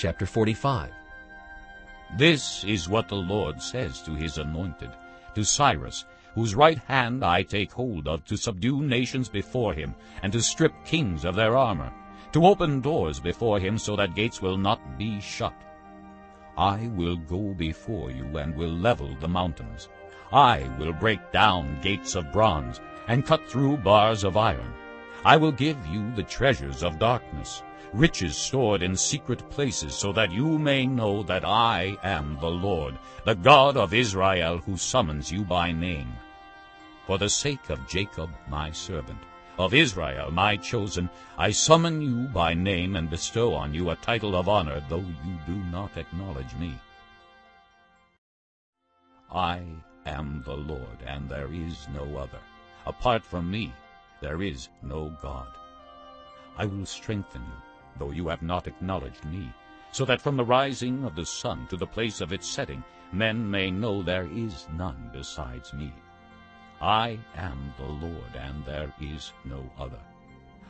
Chapter 45 This is what the Lord says to his anointed, to Cyrus, whose right hand I take hold of, to subdue nations before him, and to strip kings of their armor, to open doors before him so that gates will not be shut. I will go before you and will level the mountains. I will break down gates of bronze and cut through bars of iron. I will give you the treasures of darkness, riches stored in secret places, so that you may know that I am the Lord, the God of Israel, who summons you by name. For the sake of Jacob my servant, of Israel my chosen, I summon you by name and bestow on you a title of honor, though you do not acknowledge me. I am the Lord, and there is no other. Apart from me there is no God. I will strengthen you, though you have not acknowledged me, so that from the rising of the sun to the place of its setting men may know there is none besides me. I am the Lord, and there is no other.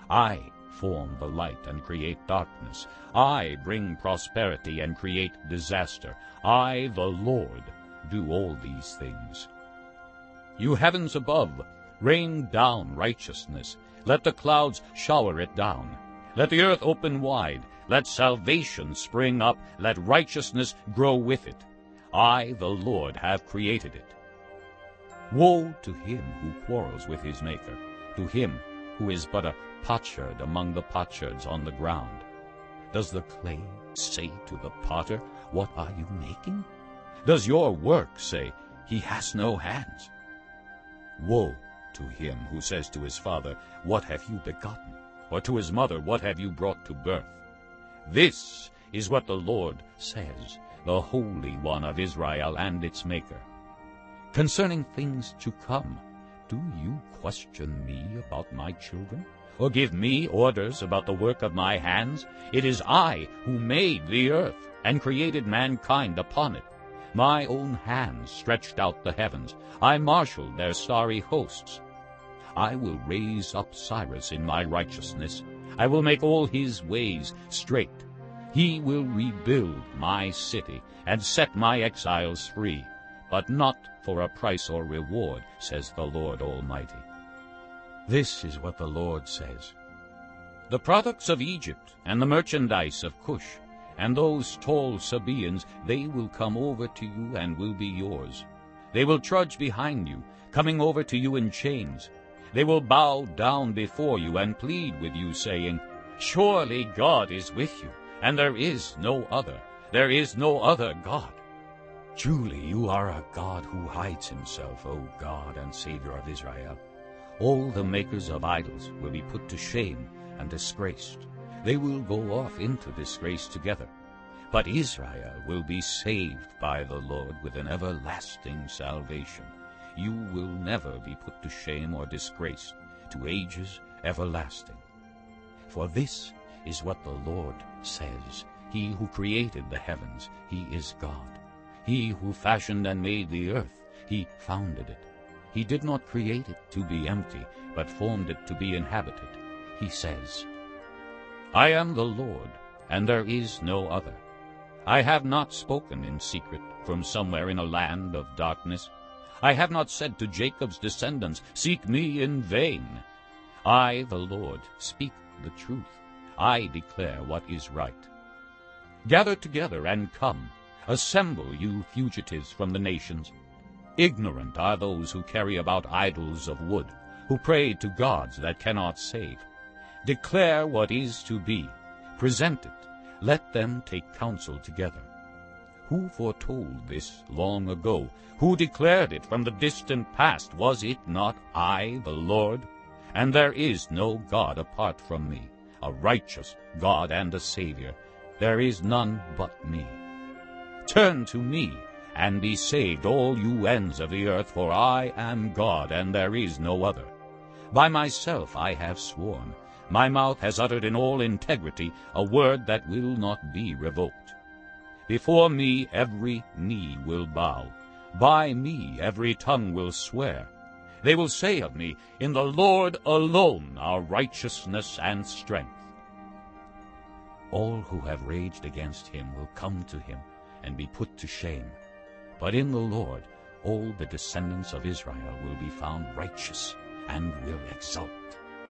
I form the light and create darkness. I bring prosperity and create disaster. I, the Lord, do all these things. You heavens above, rain down righteousness. Let the clouds shower it down. Let the earth open wide. Let salvation spring up. Let righteousness grow with it. I, the Lord, have created it. Woe to him who quarrels with his Maker, to him who is but a potsherd among the potsherds on the ground. Does the clay say to the potter, What are you making? Does your work say, He has no hands? Woe to him who says to his father, What have you begotten? Or to his mother, What have you brought to birth? This is what the Lord says, the Holy One of Israel and its Maker. Concerning things to come, do you question me about my children? Or give me orders about the work of my hands? It is I who made the earth and created mankind upon it. My own hands stretched out the heavens. I marshaled their starry hosts. I will raise up Cyrus in my righteousness. I will make all his ways straight. He will rebuild my city and set my exiles free but not for a price or reward, says the Lord Almighty. This is what the Lord says. The products of Egypt and the merchandise of Cush and those tall Sabaeans, they will come over to you and will be yours. They will trudge behind you, coming over to you in chains. They will bow down before you and plead with you, saying, Surely God is with you, and there is no other. There is no other God. Truly you are a God who hides himself, O God and Savior of Israel. All the makers of idols will be put to shame and disgraced. They will go off into disgrace together. But Israel will be saved by the Lord with an everlasting salvation. You will never be put to shame or disgrace to ages everlasting. For this is what the Lord says, He who created the heavens, He is God. He who fashioned and made the earth, he founded it. He did not create it to be empty, but formed it to be inhabited. He says, I am the Lord, and there is no other. I have not spoken in secret from somewhere in a land of darkness. I have not said to Jacob's descendants, Seek me in vain. I, the Lord, speak the truth. I declare what is right. Gather together and come. Assemble, you fugitives from the nations. Ignorant are those who carry about idols of wood, who pray to gods that cannot save. Declare what is to be. Present it. Let them take counsel together. Who foretold this long ago? Who declared it from the distant past? Was it not I, the Lord? And there is no God apart from me, a righteous God and a Savior. There is none but me. Turn to me, and be saved, all you ends of the earth, for I am God, and there is no other. By myself I have sworn. My mouth has uttered in all integrity a word that will not be revoked. Before me every knee will bow. By me every tongue will swear. They will say of me, In the Lord alone are righteousness and strength. All who have raged against him will come to him and be put to shame. But in the Lord all the descendants of Israel will be found righteous and will exult.